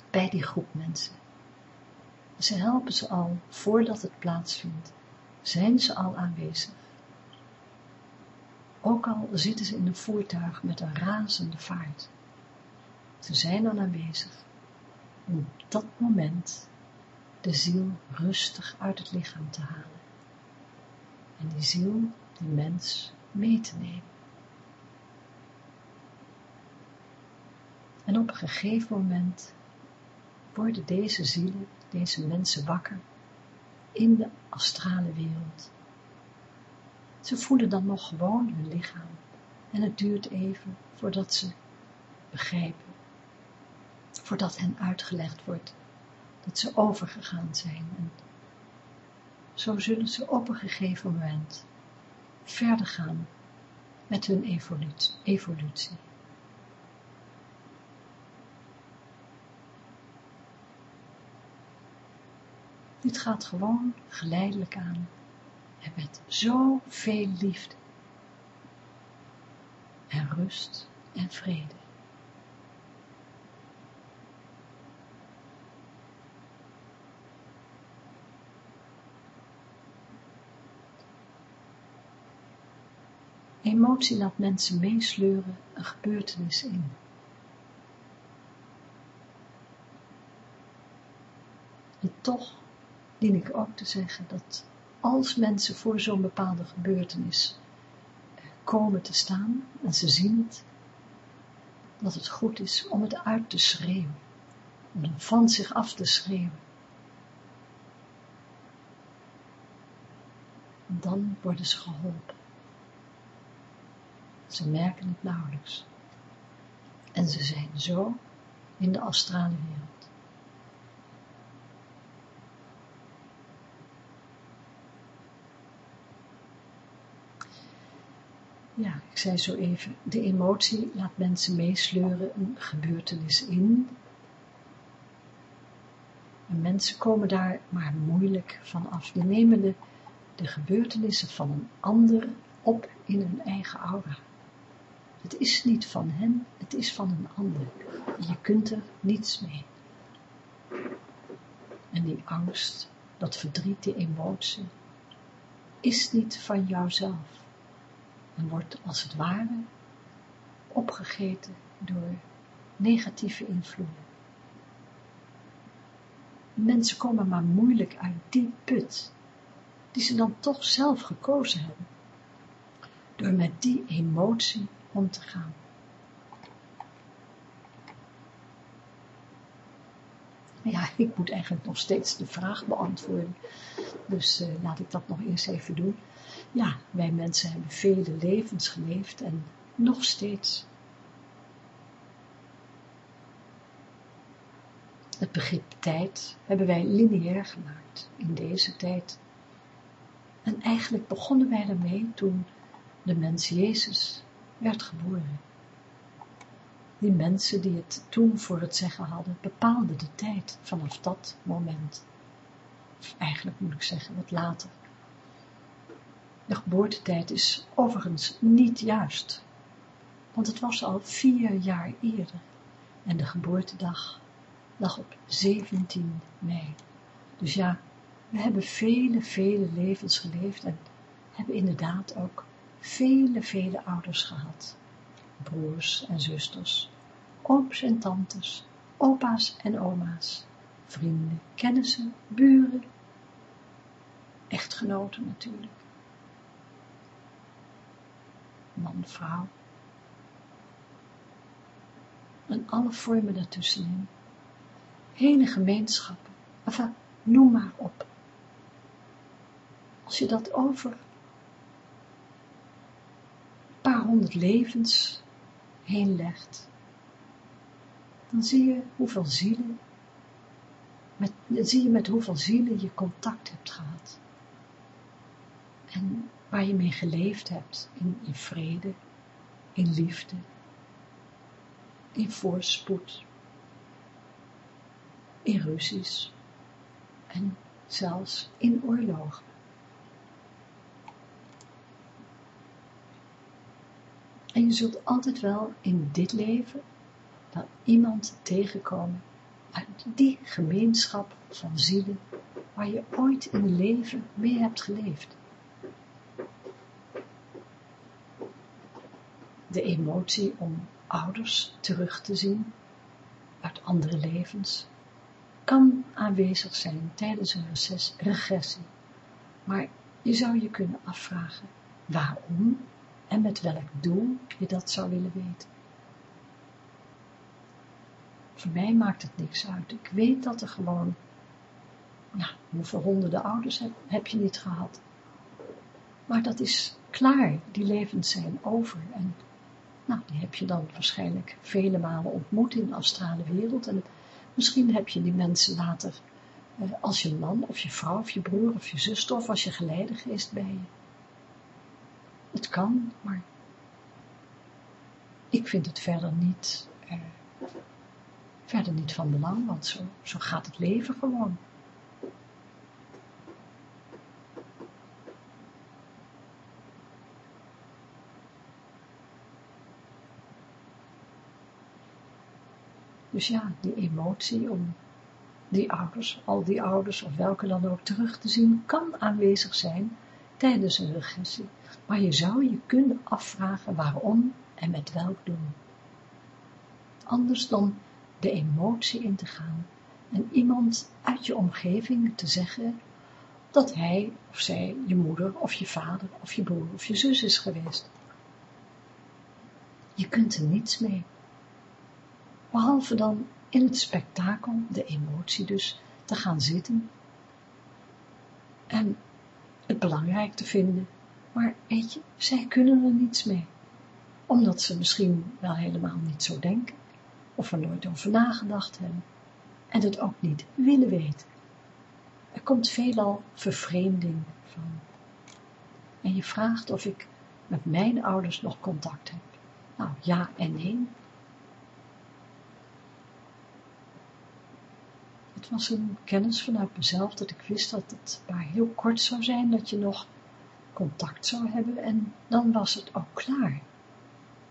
bij die groep mensen. Ze helpen ze al voordat het plaatsvindt, zijn ze al aanwezig. Ook al zitten ze in een voertuig met een razende vaart. Ze zijn al aanwezig op dat moment de ziel rustig uit het lichaam te halen. En die ziel, die mens, mee te nemen. En op een gegeven moment worden deze zielen, deze mensen wakker in de astrale wereld. Ze voelen dan nog gewoon hun lichaam en het duurt even voordat ze begrijpen, voordat hen uitgelegd wordt dat ze overgegaan zijn en zo zullen ze op een gegeven moment verder gaan met hun evolutie. Dit gaat gewoon geleidelijk aan en met zoveel liefde en rust en vrede. Emotie laat mensen meesleuren een gebeurtenis in. En toch dien ik ook te zeggen dat als mensen voor zo'n bepaalde gebeurtenis eh, komen te staan en ze zien het, dat het goed is om het uit te schreeuwen, om het van zich af te schreeuwen. En dan worden ze geholpen. Ze merken het nauwelijks. En ze zijn zo in de astrale wereld. Ja, ik zei zo even, de emotie laat mensen meesleuren een gebeurtenis in. En mensen komen daar maar moeilijk van af. Die nemen de, de gebeurtenissen van een ander op in hun eigen aura. Het is niet van hen, het is van een ander. Je kunt er niets mee. En die angst, dat verdriet, die emotie, is niet van jouzelf. En wordt als het ware opgegeten door negatieve invloeden. Mensen komen maar moeilijk uit die put, die ze dan toch zelf gekozen hebben, door met die emotie om te gaan. Ja, ik moet eigenlijk nog steeds de vraag beantwoorden. Dus uh, laat ik dat nog eerst even doen. Ja, wij mensen hebben vele levens geleefd en nog steeds. Het begrip tijd hebben wij lineair gemaakt in deze tijd. En eigenlijk begonnen wij ermee toen de mens Jezus werd geboren. Die mensen die het toen voor het zeggen hadden, bepaalden de tijd vanaf dat moment. Eigenlijk moet ik zeggen, wat later. De geboortetijd is overigens niet juist, want het was al vier jaar eerder en de geboortedag lag op 17 mei. Dus ja, we hebben vele, vele levens geleefd en hebben inderdaad ook vele, vele ouders gehad. Broers en zusters, ooms en tantes, opa's en oma's, vrienden, kennissen, buren, echtgenoten natuurlijk. Man, vrouw. En alle vormen daartussenin. Hele gemeenschappen. Enfin, noem maar op. Als je dat over paar honderd levens heen legt, dan zie je hoeveel zielen, met, zie je met hoeveel zielen je contact hebt gehad. En waar je mee geleefd hebt, in, in vrede, in liefde, in voorspoed, in ruzies en zelfs in oorlogen. En je zult altijd wel in dit leven dan iemand tegenkomen uit die gemeenschap van zielen waar je ooit in leven mee hebt geleefd. De emotie om ouders terug te zien uit andere levens, kan aanwezig zijn tijdens een regressie. Maar je zou je kunnen afvragen waarom en met welk doel je dat zou willen weten. Voor mij maakt het niks uit. Ik weet dat er gewoon, nou, hoeveel honderden ouders heb, je niet gehad. Maar dat is klaar, die levens zijn over. En nou, die heb je dan waarschijnlijk vele malen ontmoet in de astrale wereld. En misschien heb je die mensen later eh, als je man of je vrouw of je broer of je zuster of als je geleide geweest bij je. Het kan, maar ik vind het verder niet, eh, verder niet van belang, want zo, zo gaat het leven gewoon. Dus ja, die emotie om die ouders, al die ouders of welke dan ook terug te zien, kan aanwezig zijn tijdens een regressie. Maar je zou je kunnen afvragen waarom en met welk doel. Anders dan de emotie in te gaan en iemand uit je omgeving te zeggen dat hij of zij je moeder of je vader of je broer of je zus is geweest. Je kunt er niets mee. Behalve dan in het spektakel, de emotie dus, te gaan zitten en het belangrijk te vinden. Maar weet je, zij kunnen er niets mee. Omdat ze misschien wel helemaal niet zo denken, of er nooit over nagedacht hebben, en het ook niet willen weten. Er komt veelal vervreemding van. En je vraagt of ik met mijn ouders nog contact heb. Nou, ja en nee. Het was een kennis vanuit mezelf dat ik wist dat het maar heel kort zou zijn, dat je nog contact zou hebben en dan was het ook klaar.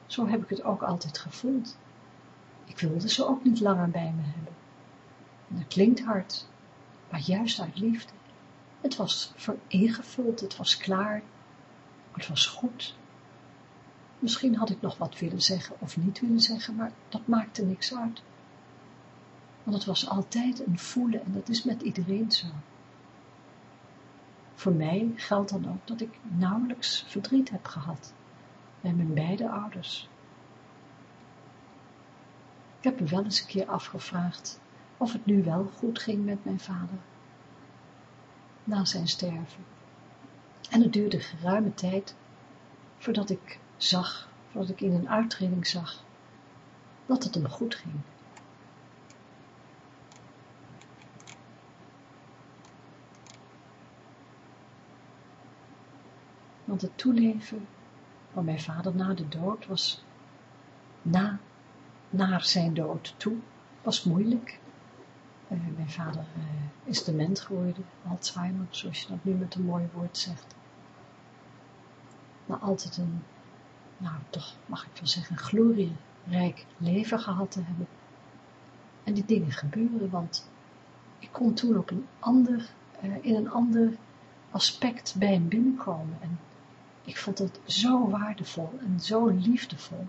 Zo heb ik het ook altijd gevoeld. Ik wilde ze ook niet langer bij me hebben. En dat klinkt hard, maar juist uit liefde. Het was ingevuld, het was klaar, het was goed. Misschien had ik nog wat willen zeggen of niet willen zeggen, maar dat maakte niks uit. Want het was altijd een voelen en dat is met iedereen zo. Voor mij geldt dan ook dat ik nauwelijks verdriet heb gehad bij mijn beide ouders. Ik heb me wel eens een keer afgevraagd of het nu wel goed ging met mijn vader na zijn sterven. En het duurde geruime tijd voordat ik zag, voordat ik in een uittreding zag, dat het hem goed ging. Want het toeleven van mijn vader na de dood was, na, naar zijn dood toe, was moeilijk. Uh, mijn vader uh, is dement geworden, Alzheimer, zoals je dat nu met een mooi woord zegt. Maar altijd een, nou toch mag ik wel zeggen, een glorierijk leven gehad te hebben. En die dingen gebeuren, want ik kon toen op een ander, uh, in een ander aspect bij hem binnenkomen. En ik vond het zo waardevol en zo liefdevol.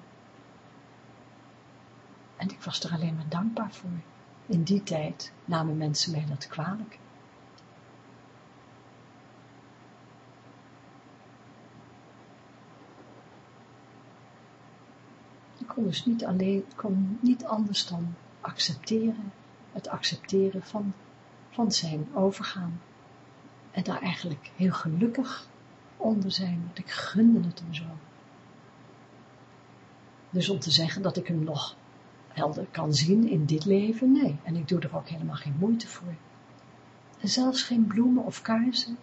En ik was er alleen maar dankbaar voor. In die tijd namen mensen mij dat kwalijk. Ik kon dus niet alleen, kon niet anders dan accepteren, het accepteren van, van zijn overgaan. En daar eigenlijk heel gelukkig onder zijn, want ik gunde het hem zo. Dus om te zeggen dat ik hem nog helder kan zien in dit leven, nee. En ik doe er ook helemaal geen moeite voor. En zelfs geen bloemen of kaarsen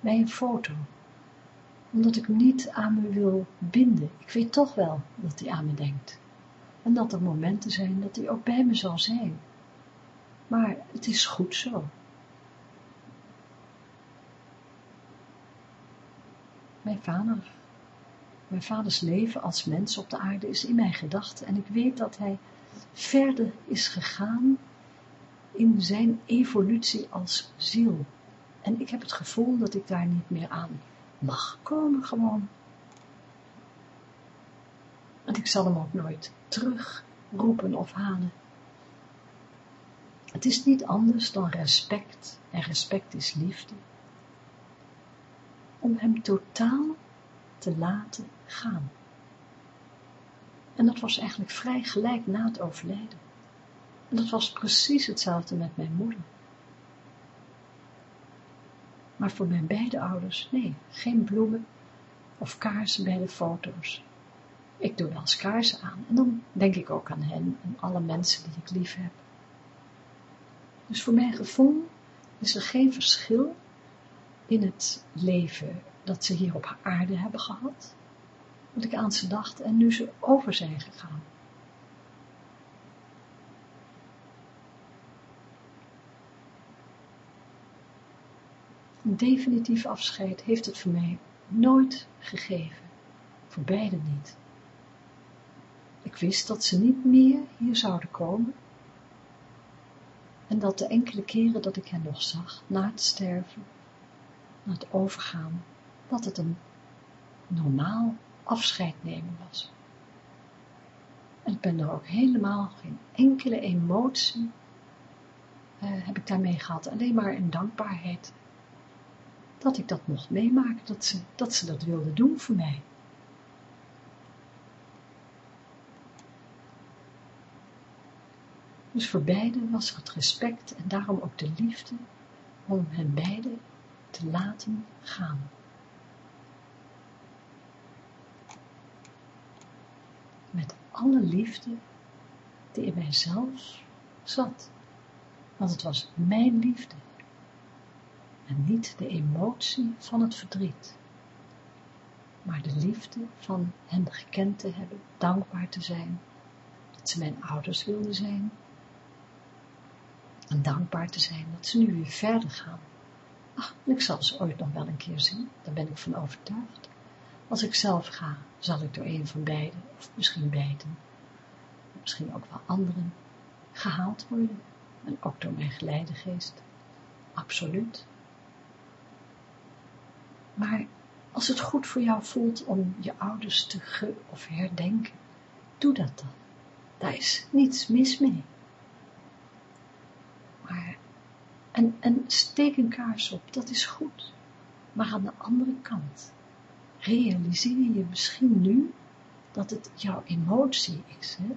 bij een foto. Omdat ik hem niet aan me wil binden. Ik weet toch wel dat hij aan me denkt. En dat er momenten zijn dat hij ook bij me zal zijn. Maar het is goed zo. Mijn vader, mijn vaders leven als mens op de aarde is in mijn gedachten en ik weet dat hij verder is gegaan in zijn evolutie als ziel. En ik heb het gevoel dat ik daar niet meer aan mag komen gewoon. En ik zal hem ook nooit terugroepen of halen. Het is niet anders dan respect, en respect is liefde, om hem totaal te laten gaan. En dat was eigenlijk vrij gelijk na het overlijden. En dat was precies hetzelfde met mijn moeder. Maar voor mijn beide ouders, nee, geen bloemen of kaarsen bij de foto's. Ik doe wel eens kaarsen aan en dan denk ik ook aan hen en alle mensen die ik lief heb. Dus voor mijn gevoel is er geen verschil in het leven dat ze hier op aarde hebben gehad, wat ik aan ze dacht en nu ze over zijn gegaan. Een definitief afscheid heeft het voor mij nooit gegeven, voor beiden niet. Ik wist dat ze niet meer hier zouden komen en dat de enkele keren dat ik hen nog zag, na het sterven, na het overgaan, dat het een normaal afscheid nemen was. En ik ben er ook helemaal geen enkele emotie uh, heb ik daarmee gehad, alleen maar een dankbaarheid dat ik dat mocht meemaken, dat ze dat, ze dat wilde doen voor mij. Dus voor beiden was er het respect en daarom ook de liefde om hen beiden te laten gaan. Met alle liefde die in mijzelf zat. Want het was mijn liefde en niet de emotie van het verdriet, maar de liefde van hen gekend te hebben, dankbaar te zijn, dat ze mijn ouders wilden zijn, en dankbaar te zijn dat ze nu weer verder gaan. Ach, ik zal ze ooit nog wel een keer zien, daar ben ik van overtuigd. Als ik zelf ga, zal ik door een van beiden, of misschien beiden, misschien ook wel anderen, gehaald worden. En ook door mijn geleidegeest. Absoluut. Maar als het goed voor jou voelt om je ouders te ge- of herdenken, doe dat dan. Daar is niets mis mee. Maar, en, steek een kaars op, dat is goed. Maar aan de andere kant, realiseer je misschien nu dat het jouw emotie is. Hè?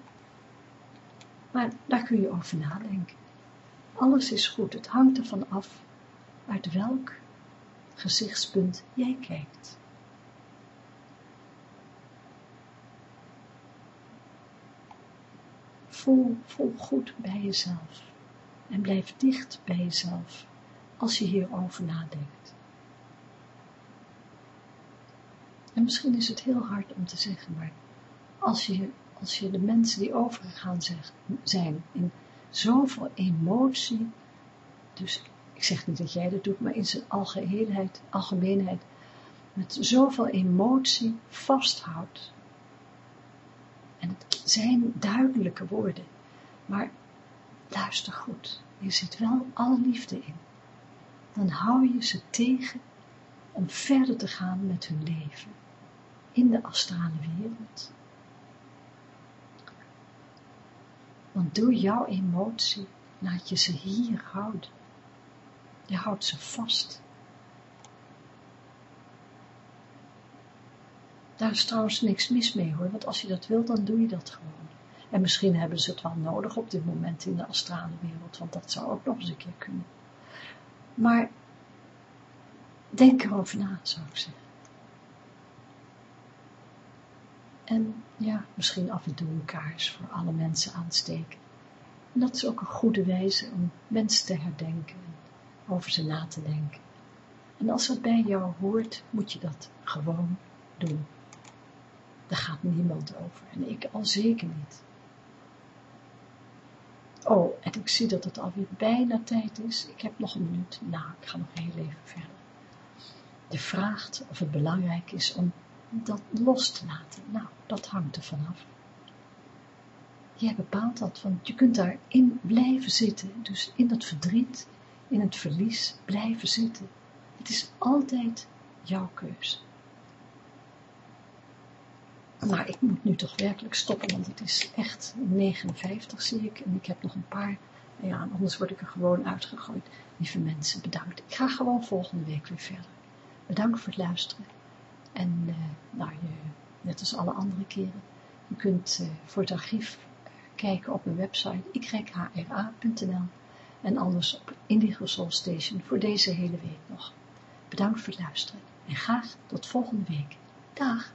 Maar daar kun je over nadenken. Alles is goed, het hangt ervan af uit welk gezichtspunt jij kijkt. Voel, voel goed bij jezelf en blijf dicht bij jezelf als je hierover nadenkt. En misschien is het heel hard om te zeggen, maar als je, als je de mensen die overgegaan zijn in zoveel emotie, dus ik zeg niet dat jij dat doet, maar in zijn algeheelheid, algemeenheid, met zoveel emotie vasthoudt. En het zijn duidelijke woorden, maar luister goed, je zit wel alle liefde in. Dan hou je ze tegen om verder te gaan met hun leven in de astrale wereld. Want door jouw emotie laat je ze hier houden. Je houdt ze vast. Daar is trouwens niks mis mee hoor, want als je dat wil, dan doe je dat gewoon. En misschien hebben ze het wel nodig op dit moment in de astrale wereld, want dat zou ook nog eens een keer kunnen. Maar denk erover na, zou ik zeggen. En ja, misschien af en toe een kaars voor alle mensen aansteken. En dat is ook een goede wijze om mensen te herdenken over ze na te denken. En als dat bij jou hoort, moet je dat gewoon doen. Daar gaat niemand over. En ik al zeker niet. Oh, en ik zie dat het alweer bijna tijd is. Ik heb nog een minuut. Nou, ik ga nog heel even verder. Je vraagt of het belangrijk is om dat los te laten. Nou, dat hangt er vanaf. Jij bepaalt dat, want je kunt daarin blijven zitten. Dus in dat verdriet, in het verlies blijven zitten. Het is altijd jouw keus. Maar ik moet nu toch werkelijk stoppen, want het is echt 59 zie ik en ik heb nog een paar ja, anders word ik er gewoon uitgegooid. Lieve mensen, bedankt. Ik ga gewoon volgende week weer verder. Bedankt voor het luisteren. En uh, nou, net als alle andere keren, je kunt uh, voor het archief kijken op mijn website yhra.nl en anders op Indigo Soul Station voor deze hele week nog. Bedankt voor het luisteren en graag tot volgende week. Dag!